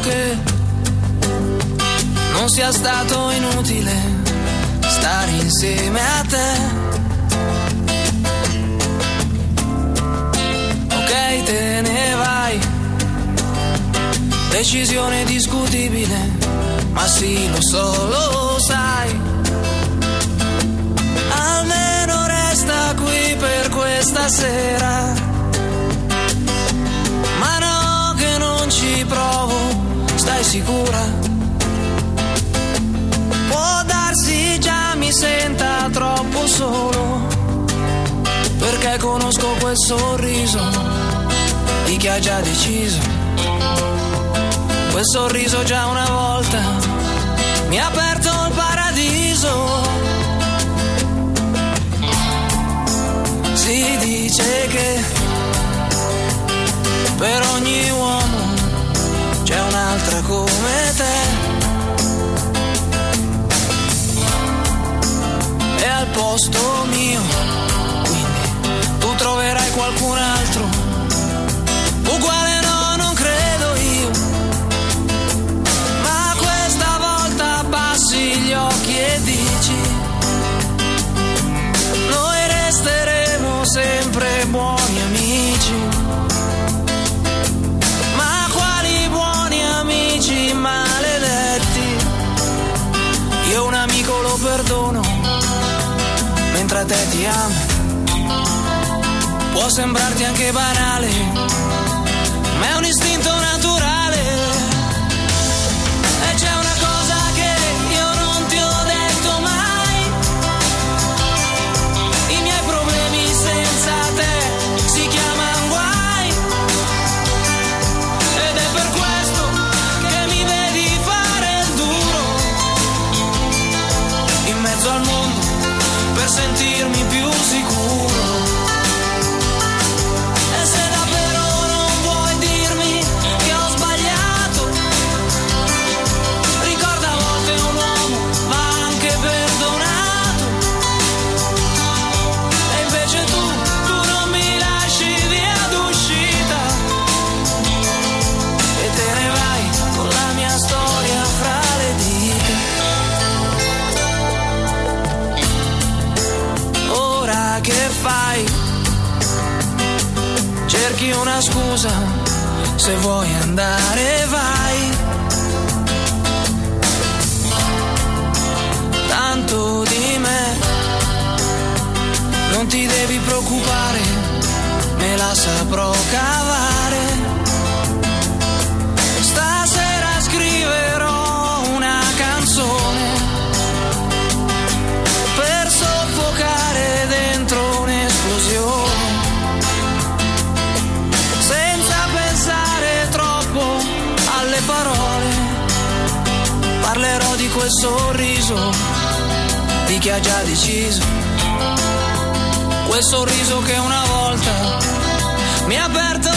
che non sia stato inutile stare insieme a te. Ok, te ne vai, decisione discutibile, ma sì, lo so, lo sai. Almeno resta qui per questa sera. Sicura? Può darsi già mi senta troppo solo, perché conosco quel sorriso di chi ha già deciso. Quel sorriso già una volta mi ha aperto il paradiso. Si dice che per ogni uomo un'altra come te. è al posto perdono mentre te ti amo. Può sembrarti anche banale, ma è un istinto naturale. Che fai? Cerchi una scusa, se vuoi andare vai. Parlerò di quel sorriso di chi ha già deciso. Quel sorriso che una volta mi ha aperto